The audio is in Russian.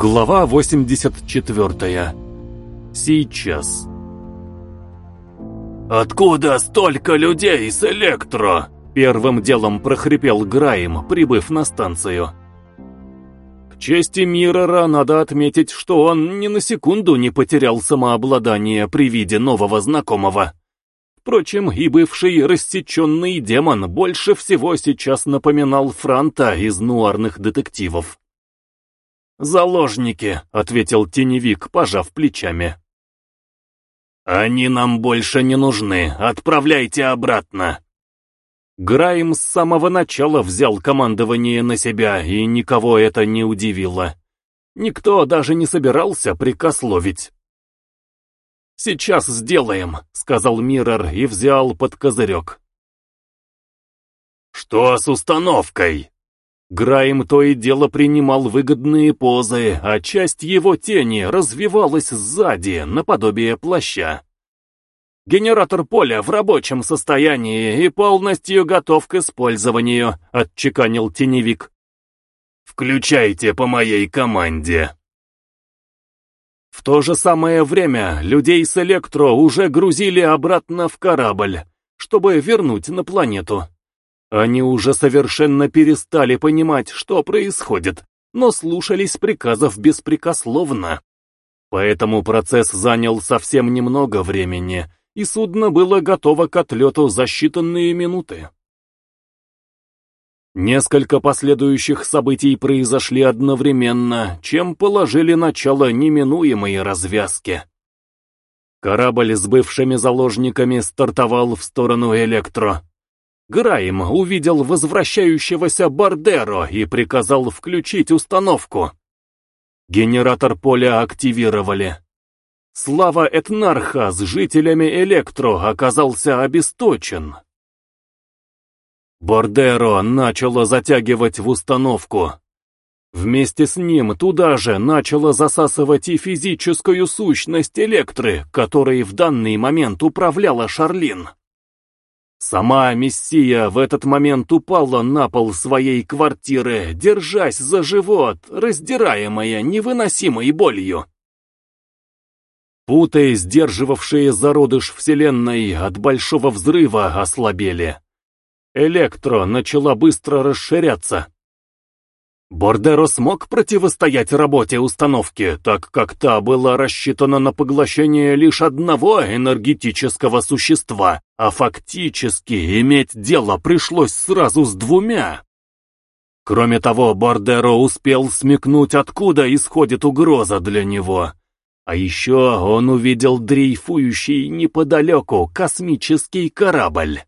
Глава 84. Сейчас. «Откуда столько людей с электро?» Первым делом прохрипел Граем, прибыв на станцию. К чести Миррора надо отметить, что он ни на секунду не потерял самообладание при виде нового знакомого. Впрочем, и бывший рассеченный демон больше всего сейчас напоминал Франта из нуарных детективов. «Заложники», — ответил теневик, пожав плечами. «Они нам больше не нужны. Отправляйте обратно». Грайм с самого начала взял командование на себя, и никого это не удивило. Никто даже не собирался прикословить. «Сейчас сделаем», — сказал Миррор и взял под козырек. «Что с установкой?» Грайм то и дело принимал выгодные позы, а часть его тени развивалась сзади, наподобие плаща. «Генератор поля в рабочем состоянии и полностью готов к использованию», — отчеканил теневик. «Включайте по моей команде». В то же самое время людей с Электро уже грузили обратно в корабль, чтобы вернуть на планету. Они уже совершенно перестали понимать, что происходит, но слушались приказов беспрекословно. Поэтому процесс занял совсем немного времени, и судно было готово к отлету за считанные минуты. Несколько последующих событий произошли одновременно, чем положили начало неминуемой развязке. Корабль с бывшими заложниками стартовал в сторону Электро. Грайм увидел возвращающегося Бардеро и приказал включить установку. Генератор поля активировали. Слава Этнарха с жителями Электро оказался обесточен. Бордеро начало затягивать в установку. Вместе с ним туда же начало засасывать и физическую сущность Электры, которой в данный момент управляла Шарлин. Сама Мессия в этот момент упала на пол своей квартиры, держась за живот, раздираемая невыносимой болью. Путы, сдерживавшие зародыш Вселенной от большого взрыва, ослабели. Электро начала быстро расширяться. Бордеро смог противостоять работе установки, так как та была рассчитана на поглощение лишь одного энергетического существа, а фактически иметь дело пришлось сразу с двумя. Кроме того, Бордеро успел смекнуть, откуда исходит угроза для него. А еще он увидел дрейфующий неподалеку космический корабль.